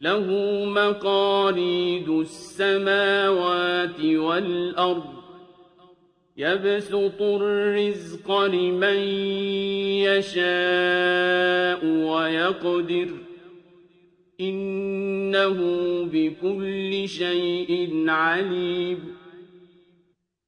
له مقاليد السماوات والأرض. يبسط الرزق لمن يشاء ويقدر. إنه بكل شيء عليم.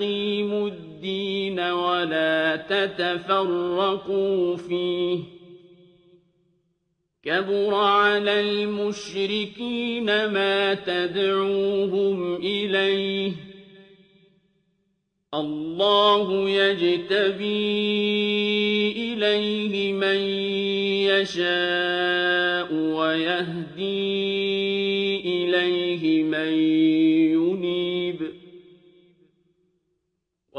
أن أقيموا الدين ولا تتفرقوا فيه كبر على المشركين ما تدعوهم إليه الله يجتبي إليه من يشاء ويهدي إليه من ينيب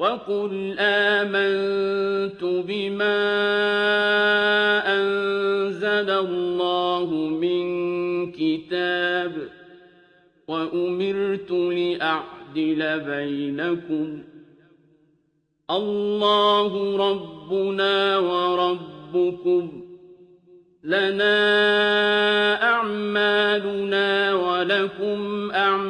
وقل آمنت بما أنزل الله من كتاب وأمرت لأعدل بينكم الله ربنا وربكم لنا أعمالنا ولكم أعمالكم